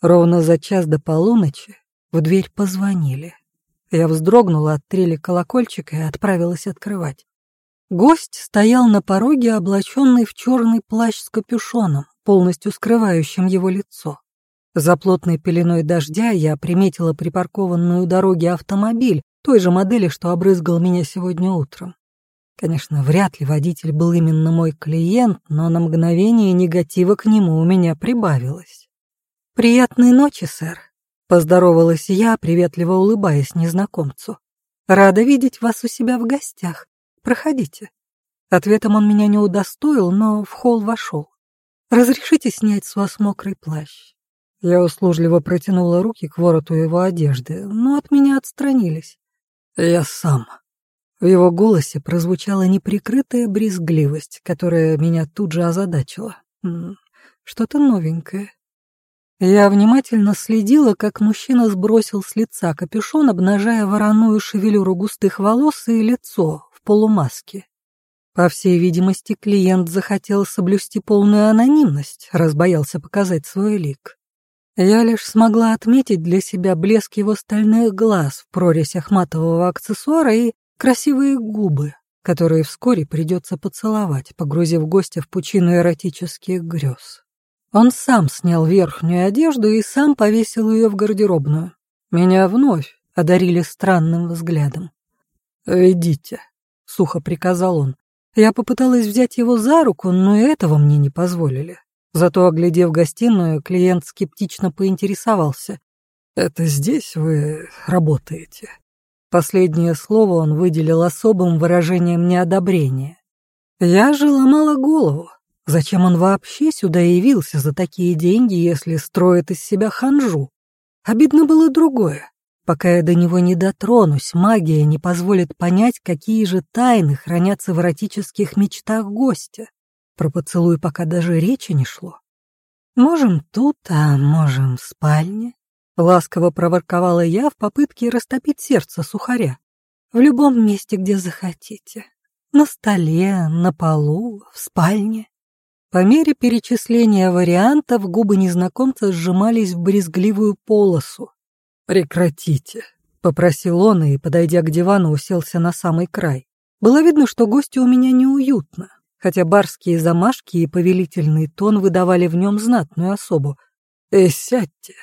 Ровно за час до полуночи в дверь позвонили. Я вздрогнула от трели колокольчика и отправилась открывать. Гость стоял на пороге, облаченный в черный плащ с капюшоном, полностью скрывающим его лицо. За плотной пеленой дождя я приметила припаркованную у дороги автомобиль той же модели, что обрызгал меня сегодня утром. Конечно, вряд ли водитель был именно мой клиент, но на мгновение негатива к нему у меня прибавилось. «Приятной ночи, сэр», — поздоровалась я, приветливо улыбаясь незнакомцу. «Рада видеть вас у себя в гостях. Проходите». Ответом он меня не удостоил, но в холл вошел. «Разрешите снять с вас мокрый плащ?» Я услужливо протянула руки к вороту его одежды, но от меня отстранились. «Я сам». В его голосе прозвучала неприкрытая брезгливость, которая меня тут же озадачила. Что-то новенькое. Я внимательно следила, как мужчина сбросил с лица капюшон, обнажая вороную шевелюру густых волос и лицо в полумаске. По всей видимости, клиент захотел соблюсти полную анонимность, раз боялся показать свой лик. Я лишь смогла отметить для себя блеск его стальных глаз в прорезях матового аксессуара и красивые губы, которые вскоре придется поцеловать, погрузив гостя в пучину эротических грез. Он сам снял верхнюю одежду и сам повесил ее в гардеробную. Меня вновь одарили странным взглядом. «Ведите», — сухо приказал он. Я попыталась взять его за руку, но этого мне не позволили. Зато, оглядев гостиную, клиент скептично поинтересовался. «Это здесь вы работаете?» Последнее слово он выделил особым выражением неодобрения. Я же ломала голову. Зачем он вообще сюда явился за такие деньги, если строит из себя ханжу? Обидно было другое. Пока я до него не дотронусь, магия не позволит понять, какие же тайны хранятся в эротических мечтах гостя. Про поцелуй пока даже речи не шло. «Можем тут, а можем в спальне», — ласково проворковала я в попытке растопить сердце сухаря. «В любом месте, где захотите. На столе, на полу, в спальне». По мере перечисления вариантов губы незнакомца сжимались в брезгливую полосу. «Прекратите», — попросил он и, подойдя к дивану, уселся на самый край. Было видно, что гостю у меня неуютно, хотя барские замашки и повелительный тон выдавали в нем знатную особу. «Э, сядьте».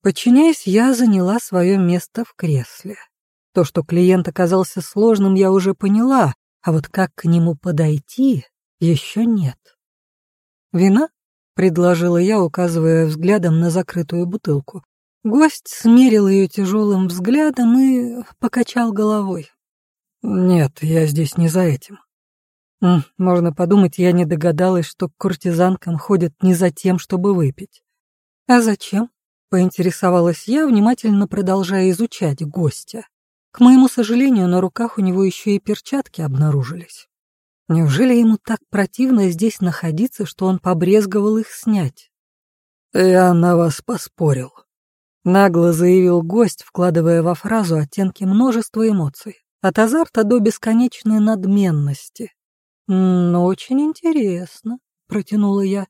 Подчиняясь, я заняла свое место в кресле. То, что клиент оказался сложным, я уже поняла, а вот как к нему подойти, еще нет. «Вина?» — предложила я, указывая взглядом на закрытую бутылку. Гость смерил ее тяжелым взглядом и покачал головой. «Нет, я здесь не за этим». Можно подумать, я не догадалась, что к куртизанкам ходят не за тем, чтобы выпить. «А зачем?» — поинтересовалась я, внимательно продолжая изучать гостя. К моему сожалению, на руках у него еще и перчатки обнаружились. Неужели ему так противно здесь находиться, что он побрезговал их снять? «Я на вас поспорил», — нагло заявил гость, вкладывая во фразу оттенки множества эмоций, от азарта до бесконечной надменности. «Ну, очень интересно», — протянула я.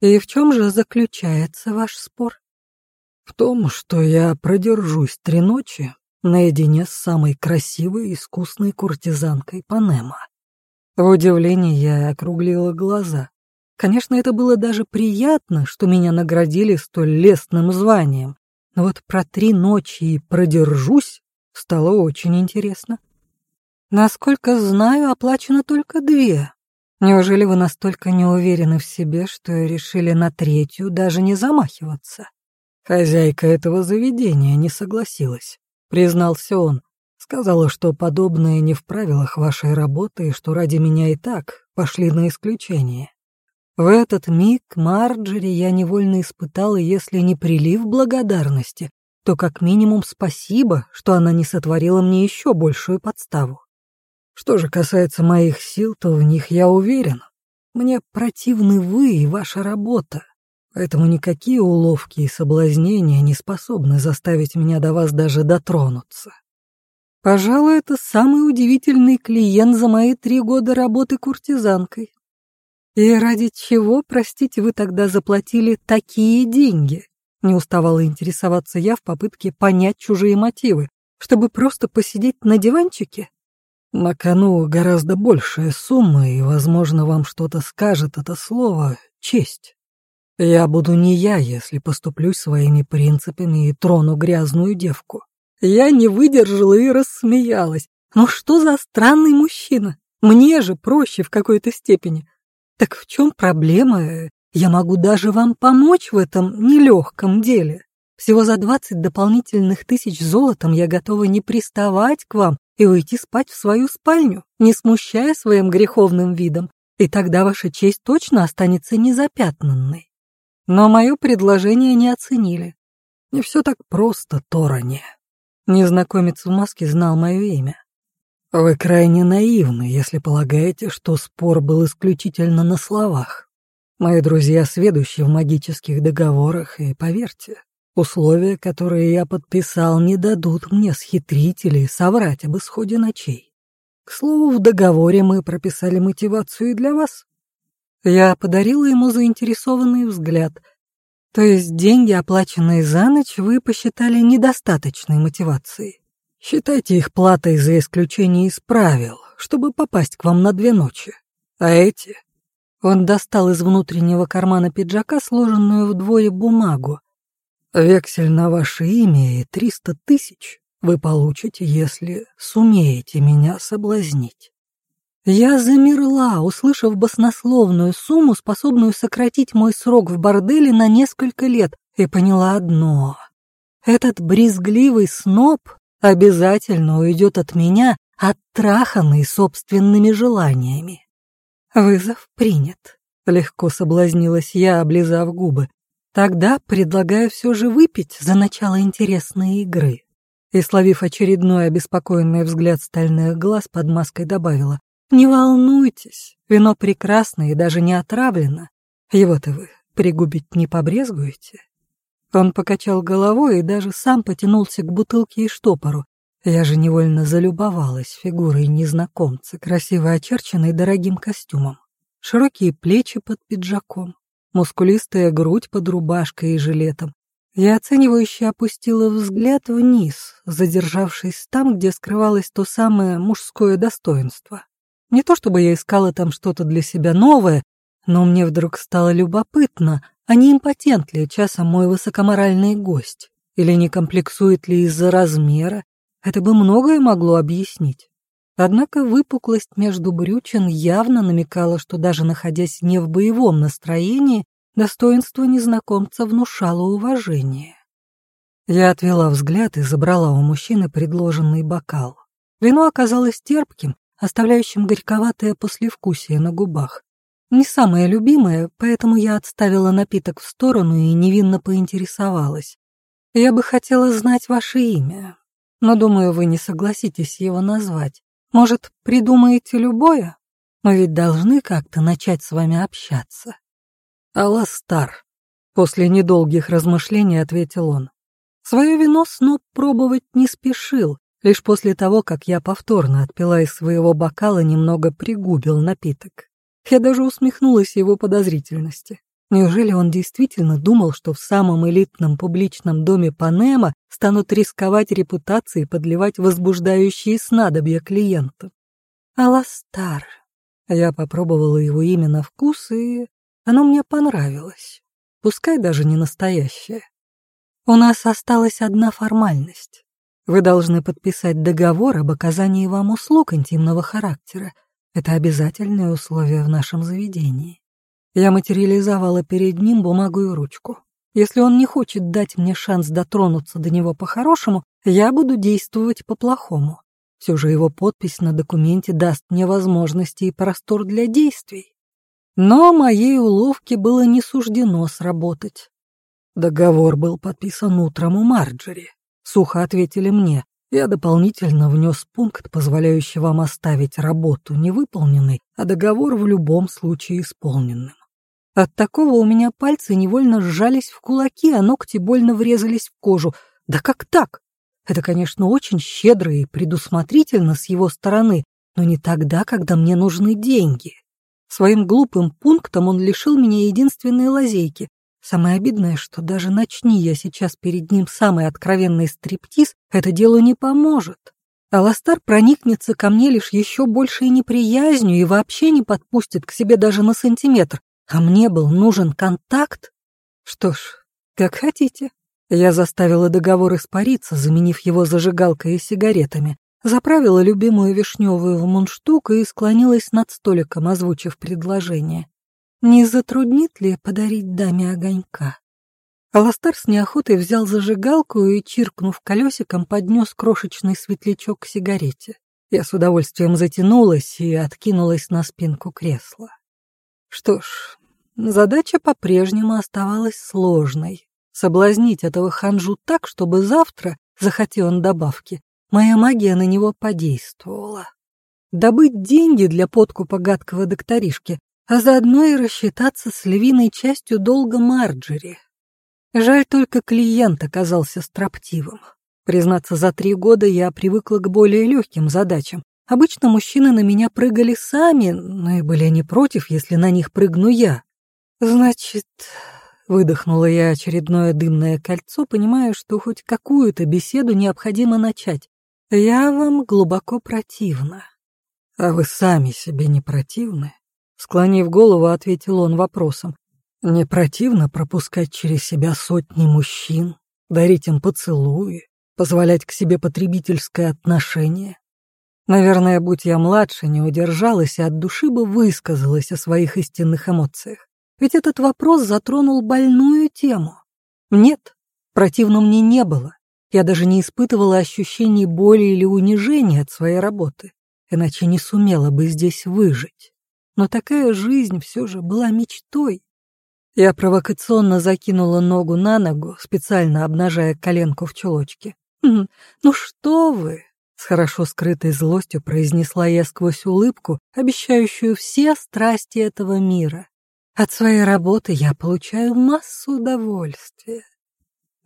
«И в чем же заключается ваш спор?» «В том, что я продержусь три ночи наедине с самой красивой и искусной куртизанкой Панема». В удивлении я округлила глаза. Конечно, это было даже приятно, что меня наградили столь лестным званием, но вот про три ночи и продержусь стало очень интересно. Насколько знаю, оплачено только две. Неужели вы настолько не уверены в себе, что решили на третью даже не замахиваться? Хозяйка этого заведения не согласилась, признался он. Сказала, что подобное не в правилах вашей работы и что ради меня и так пошли на исключение. В этот миг Марджери я невольно испытала, если не прилив благодарности, то как минимум спасибо, что она не сотворила мне еще большую подставу. Что же касается моих сил, то в них я уверен. Мне противны вы и ваша работа, поэтому никакие уловки и соблазнения не способны заставить меня до вас даже дотронуться. Пожалуй, это самый удивительный клиент за мои три года работы куртизанкой. И ради чего, простите, вы тогда заплатили такие деньги? Не уставала интересоваться я в попытке понять чужие мотивы, чтобы просто посидеть на диванчике. На кону гораздо большая сумма, и, возможно, вам что-то скажет это слово «честь». Я буду не я, если поступлюсь своими принципами и трону грязную девку. Я не выдержала и рассмеялась. Ну что за странный мужчина? Мне же проще в какой-то степени. Так в чем проблема? Я могу даже вам помочь в этом нелегком деле. Всего за двадцать дополнительных тысяч золотом я готова не приставать к вам и уйти спать в свою спальню, не смущая своим греховным видом, и тогда ваша честь точно останется незапятнанной. Но мое предложение не оценили. Не все так просто, Тороне. Незнакомец в маске знал мое имя. Вы крайне наивны, если полагаете, что спор был исключительно на словах. Мои друзья сведущи в магических договорах, и поверьте, условия, которые я подписал, не дадут мне схитрить или соврать об исходе ночей. К слову, в договоре мы прописали мотивацию и для вас. Я подарила ему заинтересованный взгляд. То есть деньги, оплаченные за ночь, вы посчитали недостаточной мотивацией? Считайте их платой за исключение из правил, чтобы попасть к вам на две ночи. А эти...» Он достал из внутреннего кармана пиджака сложенную вдвое бумагу. «Вексель на ваше имя и триста тысяч вы получите, если сумеете меня соблазнить». Я замерла, услышав баснословную сумму, способную сократить мой срок в борделе на несколько лет, и поняла одно. Этот брезгливый сноб обязательно уйдет от меня, оттраханный собственными желаниями. Вызов принят. Легко соблазнилась я, облизав губы. Тогда предлагаю все же выпить за начало интересной игры. И, словив очередной обеспокоенный взгляд стальных глаз, под маской добавила. «Не волнуйтесь, вино прекрасно и даже не отравлено. Его-то вы пригубить не побрезгуете?» Он покачал головой и даже сам потянулся к бутылке и штопору. Я же невольно залюбовалась фигурой незнакомца, красиво очерченной дорогим костюмом. Широкие плечи под пиджаком, мускулистая грудь под рубашкой и жилетом. Я оценивающе опустила взгляд вниз, задержавшись там, где скрывалось то самое мужское достоинство. Не то чтобы я искала там что-то для себя новое, но мне вдруг стало любопытно, а не импотент ли часом мой высокоморальный гость? Или не комплексует ли из-за размера? Это бы многое могло объяснить. Однако выпуклость между брючин явно намекала, что даже находясь не в боевом настроении, достоинство незнакомца внушало уважение. Я отвела взгляд и забрала у мужчины предложенный бокал. Вино оказалось терпким, оставляющим горьковатое послевкусие на губах. Не самое любимое, поэтому я отставила напиток в сторону и невинно поинтересовалась. Я бы хотела знать ваше имя, но думаю, вы не согласитесь его назвать. Может, придумаете любое? Мы ведь должны как-то начать с вами общаться. Аластар, после недолгих размышлений ответил он. Свое вино Сноб пробовать не спешил, лишь после того, как я повторно отпила из своего бокала, немного пригубил напиток. Я даже усмехнулась его подозрительности. Неужели он действительно думал, что в самом элитном публичном доме Панема станут рисковать репутацией подливать возбуждающие снадобья клиентам? Аластар. Я попробовала его имя на вкус, и оно мне понравилось. Пускай даже не настоящее. У нас осталась одна формальность. Вы должны подписать договор об оказании вам услуг интимного характера, это обязательное условие в нашем заведении. Я материализовала перед ним бумагу и ручку. Если он не хочет дать мне шанс дотронуться до него по-хорошему, я буду действовать по-плохому. Все же его подпись на документе даст мне возможности и простор для действий. Но моей уловке было не суждено сработать. Договор был подписан утром у Марджери. Сухо ответили мне, я дополнительно внес пункт, позволяющий вам оставить работу невыполненной, а договор в любом случае исполненным. От такого у меня пальцы невольно сжались в кулаки, а ногти больно врезались в кожу. Да как так? Это, конечно, очень щедро и предусмотрительно с его стороны, но не тогда, когда мне нужны деньги. Своим глупым пунктом он лишил меня единственной лазейки. Самое обидное, что даже начни я сейчас перед ним самый откровенный стриптиз, это делу не поможет. Аластар проникнется ко мне лишь еще большей неприязнью и вообще не подпустит к себе даже на сантиметр. А мне был нужен контакт. Что ж, как хотите. Я заставила договор испариться, заменив его зажигалкой и сигаретами, заправила любимую вишневую в мундштук и склонилась над столиком, озвучив предложение. Не затруднит ли подарить даме огонька? Аластар с неохотой взял зажигалку и, чиркнув колесиком, поднес крошечный светлячок к сигарете. Я с удовольствием затянулась и откинулась на спинку кресла. Что ж, задача по-прежнему оставалась сложной. Соблазнить этого ханжу так, чтобы завтра, захотел он добавки, моя магия на него подействовала. Добыть деньги для подкупа гадкого докторишки, а заодно и рассчитаться с львиной частью долга Марджери, Жаль только клиент оказался строптивым. Признаться, за три года я привыкла к более легким задачам. Обычно мужчины на меня прыгали сами, но и были не против, если на них прыгну я. Значит, выдохнула я очередное дымное кольцо, понимая, что хоть какую-то беседу необходимо начать. Я вам глубоко противна. А вы сами себе не противны? Склонив голову, ответил он вопросом. Не противно пропускать через себя сотни мужчин, дарить им поцелуи, позволять к себе потребительское отношение. Наверное, будь я младше, не удержалась и от души бы высказалась о своих истинных эмоциях. Ведь этот вопрос затронул больную тему. Нет, противно мне не было. Я даже не испытывала ощущений боли или унижения от своей работы, иначе не сумела бы здесь выжить. Но такая жизнь все же была мечтой, я провокационно закинула ногу на ногу, специально обнажая коленку в чулочке. «Хм, «Ну что вы!» — с хорошо скрытой злостью произнесла я сквозь улыбку, обещающую все страсти этого мира. «От своей работы я получаю массу удовольствия.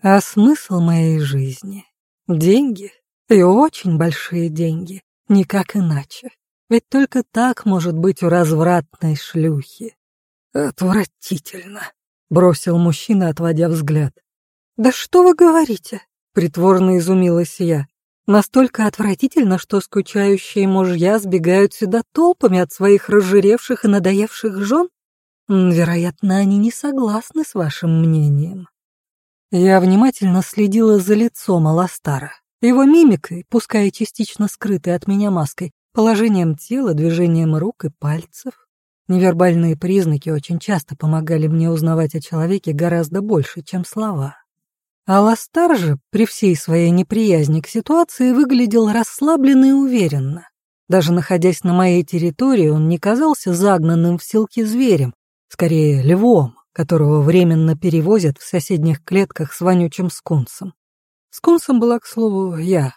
А смысл моей жизни — деньги, и очень большие деньги, никак иначе. Ведь только так может быть у развратной шлюхи. «Отвратительно», — бросил мужчина, отводя взгляд. «Да что вы говорите?» — притворно изумилась я. «Настолько отвратительно, что скучающие мужья сбегают сюда толпами от своих разжиревших и надоевших жен? Вероятно, они не согласны с вашим мнением». Я внимательно следила за лицом Аластара, его мимикой, пускай частично скрытой от меня маской, положением тела, движением рук и пальцев. Невербальные признаки очень часто помогали мне узнавать о человеке гораздо больше, чем слова. Аластар же, при всей своей неприязни к ситуации, выглядел расслабленно и уверенно. Даже находясь на моей территории, он не казался загнанным в селки зверем, скорее львом, которого временно перевозят в соседних клетках с вонючим скунсом. Скунсом была, к слову, я,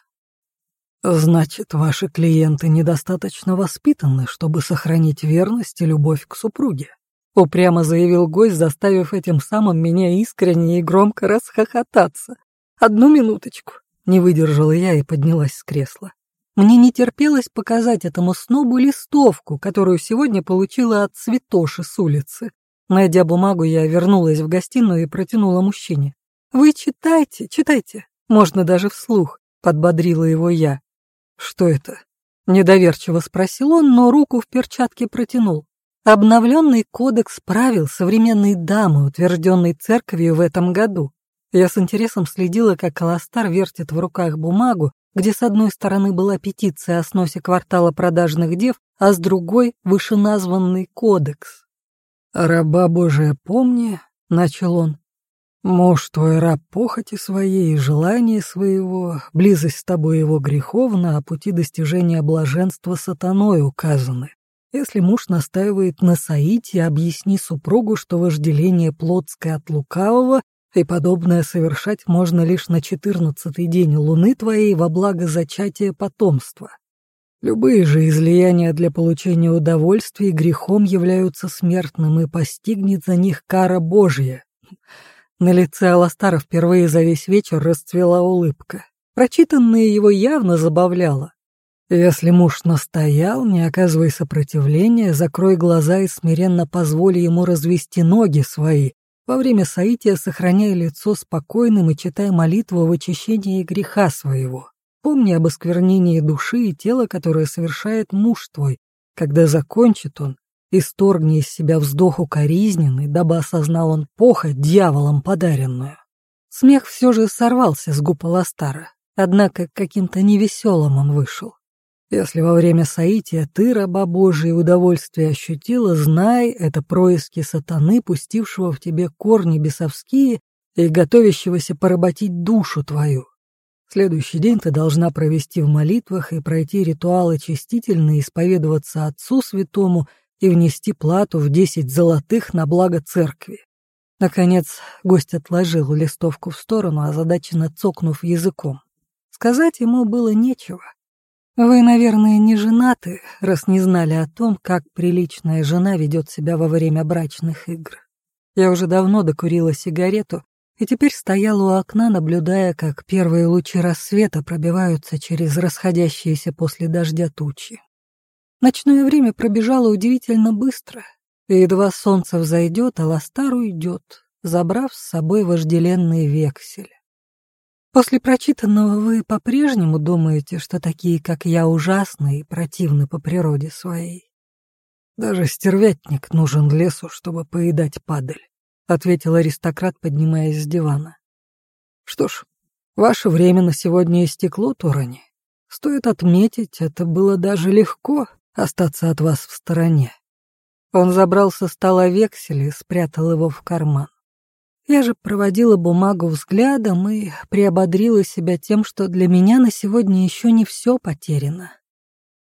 Значит, ваши клиенты недостаточно воспитаны, чтобы сохранить верность и любовь к супруге. Упрямо заявил гость, заставив этим самым меня искренне и громко расхохотаться. Одну минуточку. Не выдержала я и поднялась с кресла. Мне не терпелось показать этому снобу листовку, которую сегодня получила от Цветоши с улицы. Найдя бумагу, я вернулась в гостиную и протянула мужчине. «Вы читайте, читайте, можно даже вслух», — подбодрила его я. «Что это?» — недоверчиво спросил он, но руку в перчатке протянул. Обновленный кодекс правил современной дамы, утвержденный церковью в этом году. Я с интересом следила, как Колостар вертит в руках бумагу, где с одной стороны была петиция о сносе квартала продажных дев, а с другой — вышеназванный кодекс. «Раба Божия помни», — начал он, Муж твой раб похоти своей и желания своего, близость с тобой его греховна, а пути достижения блаженства сатаной указаны. Если муж настаивает на соите, объясни супругу, что вожделение плотское от лукавого и подобное совершать можно лишь на четырнадцатый день луны твоей во благо зачатия потомства. Любые же излияния для получения удовольствия грехом являются смертным, и постигнет за них кара Божья. На лице Аластара впервые за весь вечер расцвела улыбка. Прочитанное его явно забавляло. Если муж настоял, не оказывай сопротивления, закрой глаза и смиренно позволь ему развести ноги свои, Во время соития сохраняй лицо спокойным и читай молитву в очищении греха своего. Помни об осквернении души и тела, которое совершает муж твой. Когда закончит он, исторгни из себя вздох укоризненный, дабы осознал он похоть дьяволом подаренную. Смех все же сорвался с губ Аластара, однако каким-то невеселым он вышел. Если во время соития ты, раба Божия, удовольствие ощутила, знай, это происки сатаны, пустившего в тебе корни бесовские и готовящегося поработить душу твою. Следующий день ты должна провести в молитвах и пройти ритуалы очистительные, исповедоваться Отцу Святому и внести плату в десять золотых на благо церкви. Наконец, гость отложил листовку в сторону, озадаченно цокнув языком. Сказать ему было нечего. Вы, наверное, не женаты, раз не знали о том, как приличная жена ведет себя во время брачных игр. Я уже давно докурила сигарету и теперь стояла у окна, наблюдая, как первые лучи рассвета пробиваются через расходящиеся после дождя тучи. Ночное время пробежало удивительно быстро, и едва солнце взойдет, а Ластар уйдет, забрав с собой вожделенный вексель. После прочитанного вы по-прежнему думаете, что такие, как я, ужасны и противны по природе своей? Даже стервятник нужен лесу, чтобы поедать падаль, ответил аристократ, поднимаясь с дивана. Что ж, ваше время на сегодня истекло, Торони. Стоит отметить, это было даже легко остаться от вас в стороне. Он забрал со стола вексель и спрятал его в карман. Я же проводила бумагу взглядом и приободрила себя тем, что для меня на сегодня еще не все потеряно.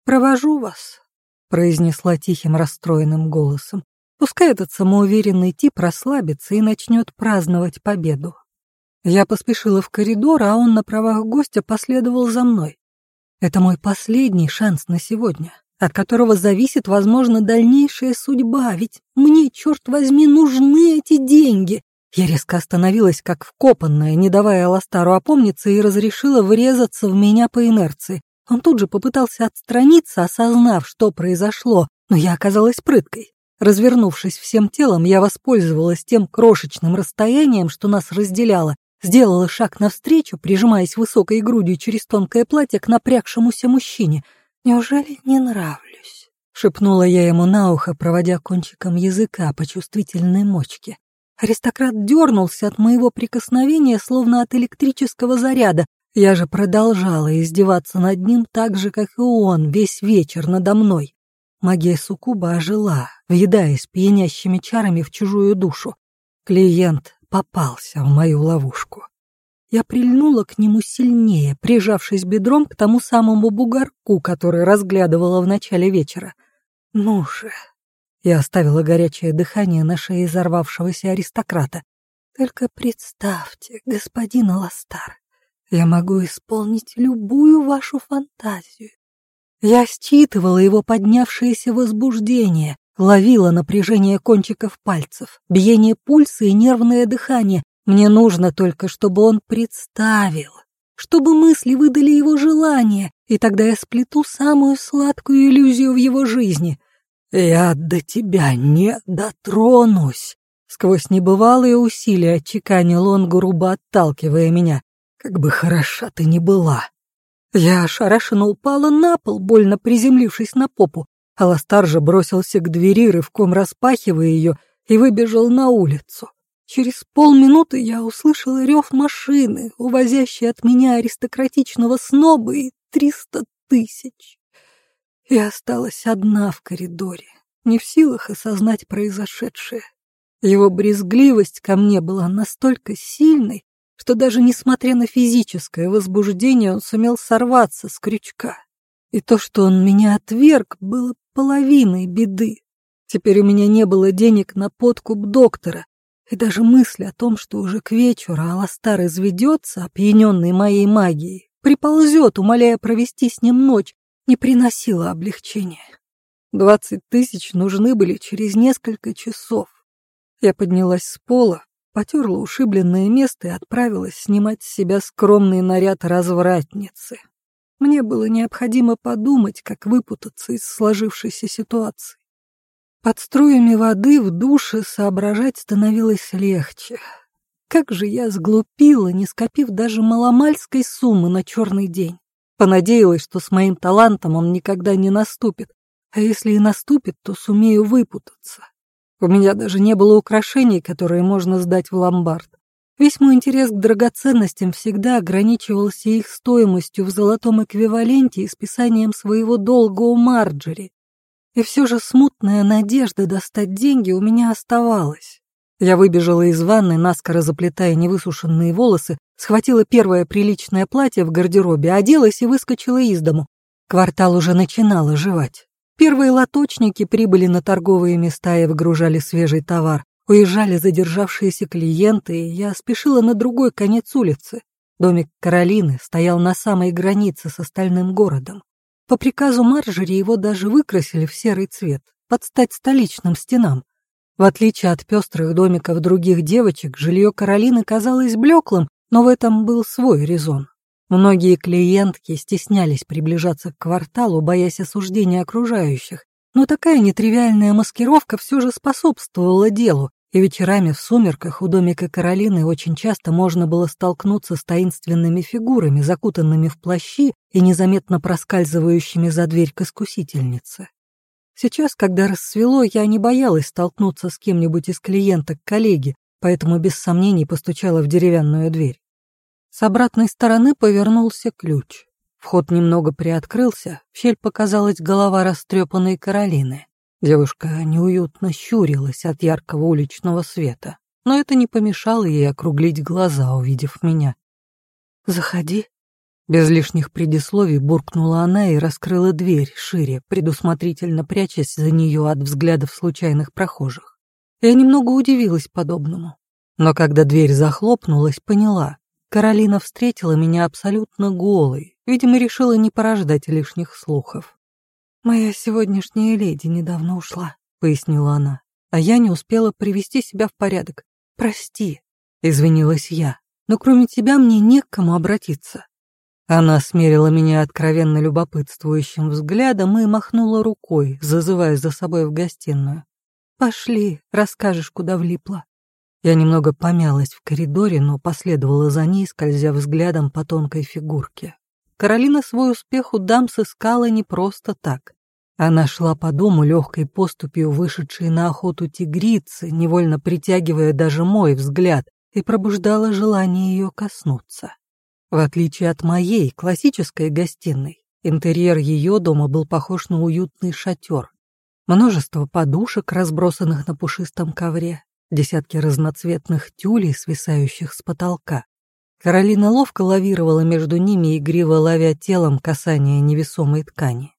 «Провожу вас», — произнесла тихим расстроенным голосом. «Пускай этот самоуверенный тип расслабится и начнет праздновать победу». Я поспешила в коридор, а он на правах гостя последовал за мной. Это мой последний шанс на сегодня, от которого зависит, возможно, дальнейшая судьба, ведь мне, черт возьми, нужны эти деньги. Я резко остановилась, как вкопанная, не давая Аластару опомниться, и разрешила врезаться в меня по инерции. Он тут же попытался отстраниться, осознав, что произошло, но я оказалась прыткой. Развернувшись всем телом, я воспользовалась тем крошечным расстоянием, что нас разделяло, сделала шаг навстречу, прижимаясь высокой грудью через тонкое платье к напрягшемуся мужчине. «Неужели не нравлюсь?» — шепнула я ему на ухо, проводя кончиком языка по чувствительной мочке. Аристократ дернулся от моего прикосновения, словно от электрического заряда. Я же продолжала издеваться над ним так же, как и он, весь вечер надо мной. Магия суккуба ожила, въедаясь пьянящими чарами в чужую душу. Клиент попался в мою ловушку. Я прильнула к нему сильнее, прижавшись бедром к тому самому бугорку, который разглядывала в начале вечера. «Ну же, я оставила горячее дыхание на шее взорвавшегося аристократа. «Только представьте, господин Аластар, я могу исполнить любую вашу фантазию». Я считывала его поднявшееся возбуждение, ловила напряжение кончиков пальцев, биение пульса и нервное дыхание. Мне нужно только, чтобы он представил, чтобы мысли выдали его желание, и тогда я сплету самую сладкую иллюзию в его жизни. «Я до тебя не дотронусь!» Сквозь небывалые усилия отчеканил он, грубо отталкивая меня. «Как бы хороша ты ни была!» Я ошарашенно упала на пол, больно приземлившись на попу. Аластар же бросился к двери, рывком распахивая ее, и выбежал на улицу. Через полминуты я услышала рев машины, увозящей от меня аристократичного сноба и триста тысяч. Я осталась одна в коридоре, не в силах осознать произошедшее. Его брезгливость ко мне была настолько сильной, что даже несмотря на физическое возбуждение, он сумел сорваться с крючка. И то, что он меня отверг, было половиной беды. Теперь у меня не было денег на подкуп доктора, и даже мысль о том, что уже к вечеру Аластар изведется, опьяненный моей магией, приползет, умоляя провести с ним ночь, не приносило облегчения. Двадцать тысяч нужны были через несколько часов. Я поднялась с пола, потерла ушибленное место и отправилась снимать с себя скромный наряд развратницы. Мне было необходимо подумать, как выпутаться из сложившейся ситуации. Под струями воды в душе соображать становилось легче. Как же я сглупила, не скопив даже маломальской суммы на черный день. Понадеялась, что с моим талантом он никогда не наступит, а если и наступит, то сумею выпутаться. У меня даже не было украшений, которые можно сдать в ломбард. Весь мой интерес к драгоценностям всегда ограничивался их стоимостью в золотом эквиваленте и списанием своего долга у Марджери. И все же смутная надежда достать деньги у меня оставалась. Я выбежала из ванны, наскоро заплетая невысушенные волосы, схватила первое приличное платье в гардеробе, оделась и выскочила из дому. Квартал уже начинал оживать. Первые лоточники прибыли на торговые места и выгружали свежий товар. Уезжали задержавшиеся клиенты, и я спешила на другой конец улицы. Домик Каролины стоял на самой границе с остальным городом. По приказу Марджери его даже выкрасили в серый цвет, под стать столичным стенам. В отличие от пестрых домиков других девочек, жилье Каролины казалось блеклым, но в этом был свой резон. Многие клиентки стеснялись приближаться к кварталу, боясь осуждения окружающих, но такая нетривиальная маскировка все же способствовала делу, и вечерами в сумерках у домика Каролины очень часто можно было столкнуться с таинственными фигурами, закутанными в плащи и незаметно проскальзывающими за дверь к искусительнице. Сейчас, когда рассвело, я не боялась столкнуться с кем-нибудь из клиенток коллеги, поэтому без сомнений постучала в деревянную дверь. С обратной стороны повернулся ключ. Вход немного приоткрылся, в щель показалась голова растрепанной Каролины. Девушка неуютно щурилась от яркого уличного света, но это не помешало ей округлить глаза, увидев меня. «Заходи». Без лишних предисловий буркнула она и раскрыла дверь шире, предусмотрительно прячась за нее от взглядов случайных прохожих. Я немного удивилась подобному. Но когда дверь захлопнулась, поняла. Каролина встретила меня абсолютно голой, видимо, решила не порождать лишних слухов. «Моя сегодняшняя леди недавно ушла», — пояснила она, «а я не успела привести себя в порядок. Прости», — извинилась я, «но кроме тебя мне не к кому обратиться». Она смерила меня откровенно любопытствующим взглядом и махнула рукой, зазывая за собой в гостиную. «Пошли, расскажешь, куда влипла». Я немного помялась в коридоре, но последовала за ней, скользя взглядом по тонкой фигурке. Каролина свой успех у дам сыскала не просто так. Она шла по дому легкой поступью, вышедшей на охоту тигрицы, невольно притягивая даже мой взгляд, и пробуждала желание ее коснуться. В отличие от моей классической гостиной, интерьер ее дома был похож на уютный шатер. Множество подушек, разбросанных на пушистом ковре, десятки разноцветных тюлей, свисающих с потолка. Каролина ловко лавировала между ними, игриво ловя телом касание невесомой ткани.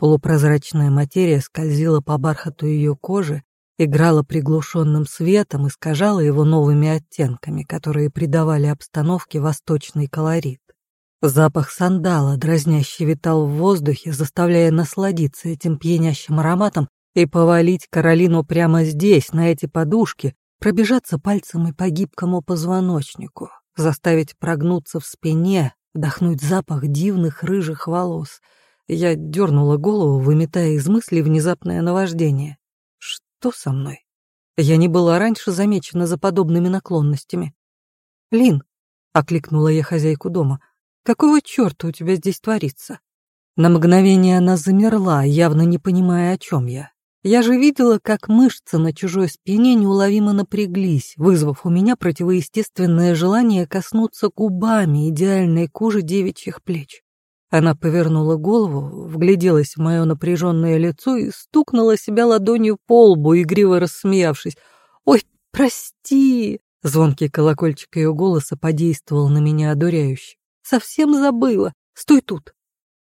Полупрозрачная материя скользила по бархату ее кожи, играла приглушенным светом, искажала его новыми оттенками, которые придавали обстановке восточный колорит. Запах сандала дразняще витал в воздухе, заставляя насладиться этим пьянящим ароматом и повалить Каролину прямо здесь, на эти подушки, пробежаться пальцами по гибкому позвоночнику, заставить прогнуться в спине, вдохнуть запах дивных рыжих волос — я дернула голову, выметая из мыслей внезапное наваждение. Что со мной? Я не была раньше замечена за подобными наклонностями. «Лин», — окликнула я хозяйку дома, — «какого черта у тебя здесь творится?» На мгновение она замерла, явно не понимая, о чем я. Я же видела, как мышцы на чужой спине неуловимо напряглись, вызвав у меня противоестественное желание коснуться губами идеальной кожи девичьих плеч. Она повернула голову, вгляделась в мое напряженное лицо и стукнула себя ладонью по лбу, игриво рассмеявшись. «Ой, прости!» Звонкий колокольчик ее голоса подействовал на меня одуряюще. «Совсем забыла. Стой тут!»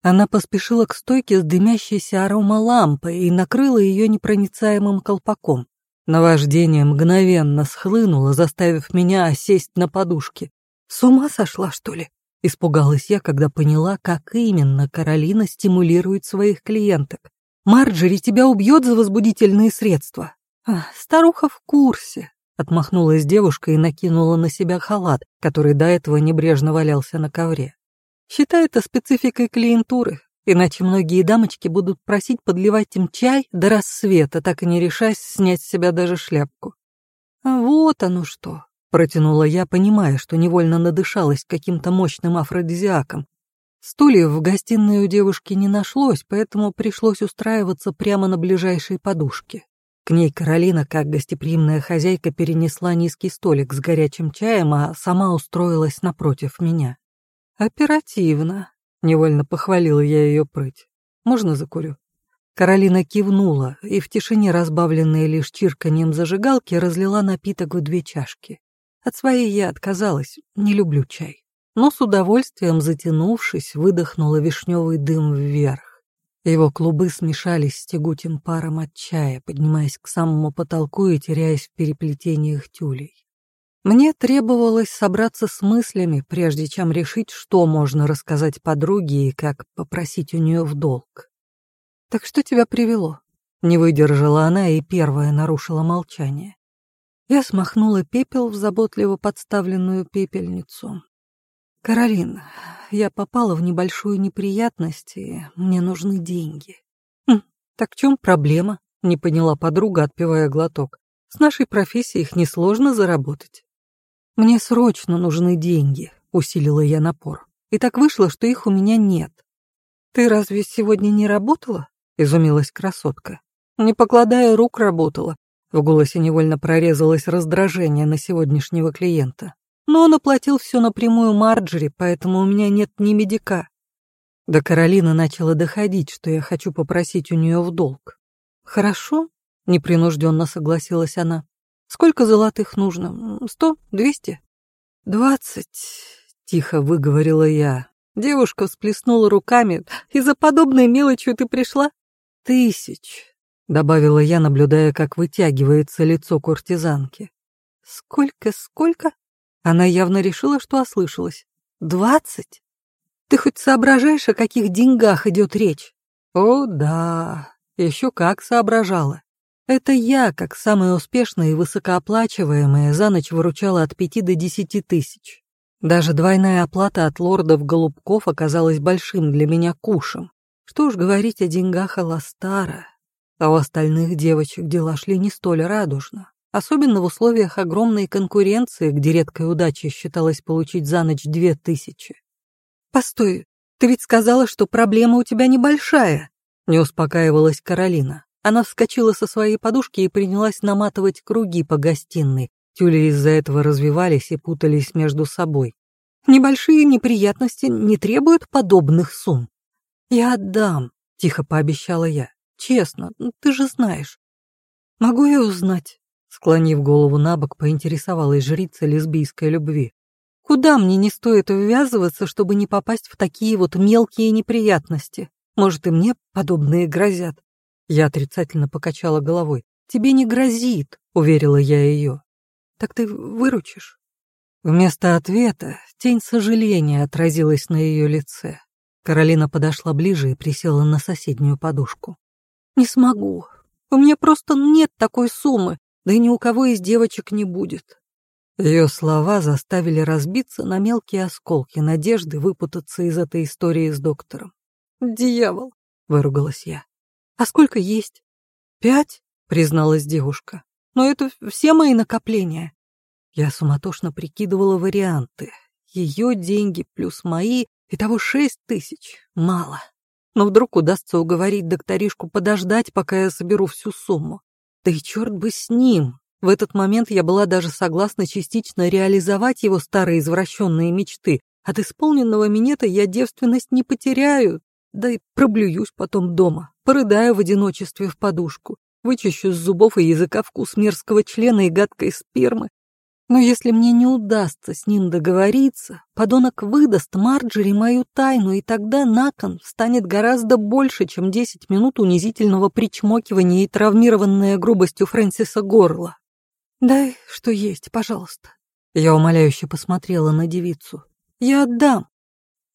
Она поспешила к стойке с дымящейся аромалампой и накрыла ее непроницаемым колпаком. Наваждение мгновенно схлынуло, заставив меня осесть на подушке. «С ума сошла, что ли?» Испугалась я, когда поняла, как именно Каролина стимулирует своих клиенток. «Марджери тебя убьет за возбудительные средства». А, «Старуха в курсе», — отмахнулась девушка и накинула на себя халат, который до этого небрежно валялся на ковре. «Считай это спецификой клиентуры. Иначе многие дамочки будут просить подливать им чай до рассвета, так и не решаясь снять с себя даже шляпку. А вот оно что, протянула я, понимая, что невольно надышалась каким-то мощным афродизиаком. Стульев в гостиной у девушки не нашлось, поэтому пришлось устраиваться прямо на ближайшей подушке. К ней Каролина, как гостеприимная хозяйка, перенесла низкий столик с горячим чаем, а сама устроилась напротив меня. «Оперативно», — невольно похвалила я ее прыть. «Можно закурю?» Каролина кивнула и в тишине, разбавленной лишь чирканьем зажигалки, разлила напиток в две чашки. От своей я отказалась, не люблю чай. Но с удовольствием, затянувшись, выдохнула вишневый дым вверх. Его клубы смешались с тягучим паром от чая, поднимаясь к самому потолку и теряясь в переплетениях тюлей. Мне требовалось собраться с мыслями, прежде чем решить, что можно рассказать подруге и как попросить у нее в долг. «Так что тебя привело?» Не выдержала она и первая нарушила молчание. Я смахнула пепел в заботливо подставленную пепельницу. «Каролин, я попала в небольшую неприятность, и мне нужны деньги». «Хм, так в чем проблема?» — не поняла подруга, отпивая глоток. «С нашей профессией их несложно заработать». «Мне срочно нужны деньги», — усилила я напор. «И так вышло, что их у меня нет». «Ты разве сегодня не работала?» — изумилась красотка. «Не покладая рук, работала». В голосе невольно прорезалось раздражение на сегодняшнего клиента но он оплатил все напрямую Марджери, поэтому у меня нет ни медика. До Каролины начала доходить, что я хочу попросить у нее в долг. «Хорошо», — непринужденно согласилась она. «Сколько золотых нужно? Сто? Двести?» «Двадцать», — тихо выговорила я. Девушка всплеснула руками. «Из-за подобной мелочи ты пришла?» «Тысяч», — добавила я, наблюдая, как вытягивается лицо куртизанки. «Сколько, сколько?» Она явно решила, что ослышалась. «Двадцать? Ты хоть соображаешь, о каких деньгах идет речь?» «О, да, еще как соображала. Это я, как самая успешная и высокооплачиваемая, за ночь выручала от пяти до десяти тысяч. Даже двойная оплата от лордов Голубков оказалась большим для меня кушем. Что уж говорить о деньгах Аластара. А у остальных девочек дела шли не столь радужно особенно в условиях огромной конкуренции, где редкой удачей считалось получить за ночь две тысячи. «Постой, ты ведь сказала, что проблема у тебя небольшая», — не успокаивалась Каролина. Она вскочила со своей подушки и принялась наматывать круги по гостиной. Тюли из-за этого развивались и путались между собой. «Небольшие неприятности не требуют подобных сумм». «Я отдам», — тихо пообещала я. «Честно, ты же знаешь». «Могу я узнать, Склонив голову на бок, поинтересовалась жрица лесбийской любви. «Куда мне не стоит ввязываться, чтобы не попасть в такие вот мелкие неприятности? Может, и мне подобные грозят?» Я отрицательно покачала головой. «Тебе не грозит», — уверила я ее. «Так ты выручишь?» Вместо ответа тень сожаления отразилась на ее лице. Каролина подошла ближе и присела на соседнюю подушку. «Не смогу. У меня просто нет такой суммы да и ни у кого из девочек не будет. Ее слова заставили разбиться на мелкие осколки надежды выпутаться из этой истории с доктором. «Дьявол!» — выругалась я. «А сколько есть?» «Пять?» — призналась девушка. «Но это все мои накопления». Я суматошно прикидывала варианты. Ее деньги плюс мои, и того шесть тысяч. Мало. Но вдруг удастся уговорить докторишку подождать, пока я соберу всю сумму. Да и черт бы с ним. В этот момент я была даже согласна частично реализовать его старые извращенные мечты. От исполненного минета я девственность не потеряю, да и проблююсь потом дома, порыдаю в одиночестве в подушку, вычищу с зубов и языка вкус мерзкого члена и гадкой спермы, но если мне не удастся с ним договориться, подонок выдаст Марджери мою тайну, и тогда на кон станет гораздо больше, чем десять минут унизительного причмокивания и травмированная грубостью Фрэнсиса горла. «Дай, что есть, пожалуйста». Я умоляюще посмотрела на девицу. «Я отдам».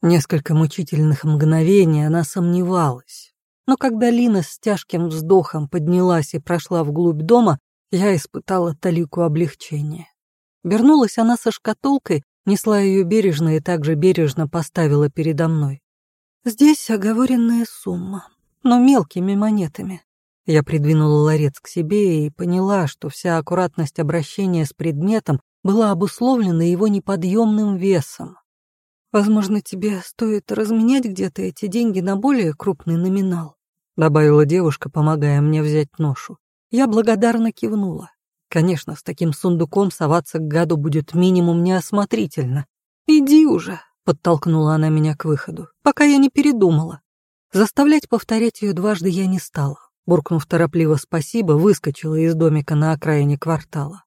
Несколько мучительных мгновений она сомневалась. Но когда Лина с тяжким вздохом поднялась и прошла вглубь дома, я испытала талику облегчения. Вернулась она со шкатулкой, несла ее бережно и также бережно поставила передо мной. Здесь оговоренная сумма, но мелкими монетами. Я придвинула ларец к себе и поняла, что вся аккуратность обращения с предметом была обусловлена его неподъемным весом. «Возможно, тебе стоит разменять где-то эти деньги на более крупный номинал», добавила девушка, помогая мне взять ношу. Я благодарно кивнула. Конечно, с таким сундуком соваться к гаду будет минимум неосмотрительно. «Иди уже», — подтолкнула она меня к выходу, пока я не передумала. Заставлять повторять ее дважды я не стала. Буркнув торопливо спасибо, выскочила из домика на окраине квартала.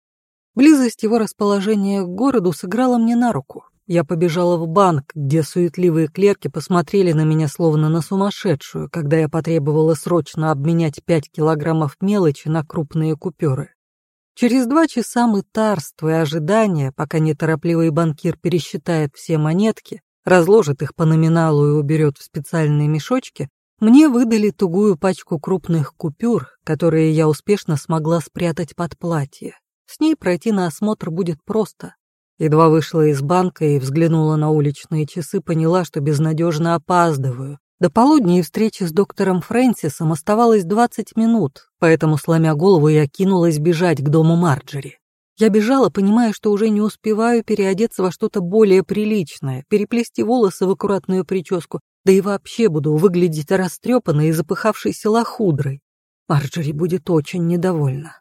Близость его расположения к городу сыграла мне на руку. Я побежала в банк, где суетливые клерки посмотрели на меня словно на сумасшедшую, когда я потребовала срочно обменять пять килограммов мелочи на крупные купюры. Через два часа мытарства и ожидания, пока неторопливый банкир пересчитает все монетки, разложит их по номиналу и уберет в специальные мешочки, мне выдали тугую пачку крупных купюр, которые я успешно смогла спрятать под платье. С ней пройти на осмотр будет просто. Едва вышла из банка и взглянула на уличные часы, поняла, что безнадежно опаздываю. До полудня и встречи с доктором Фрэнсисом оставалось 20 минут, поэтому, сломя голову, я кинулась бежать к дому Марджери. Я бежала, понимая, что уже не успеваю переодеться во что-то более приличное, переплести волосы в аккуратную прическу, да и вообще буду выглядеть растрепанной и запыхавшейся лохудрой. Марджери будет очень недовольна.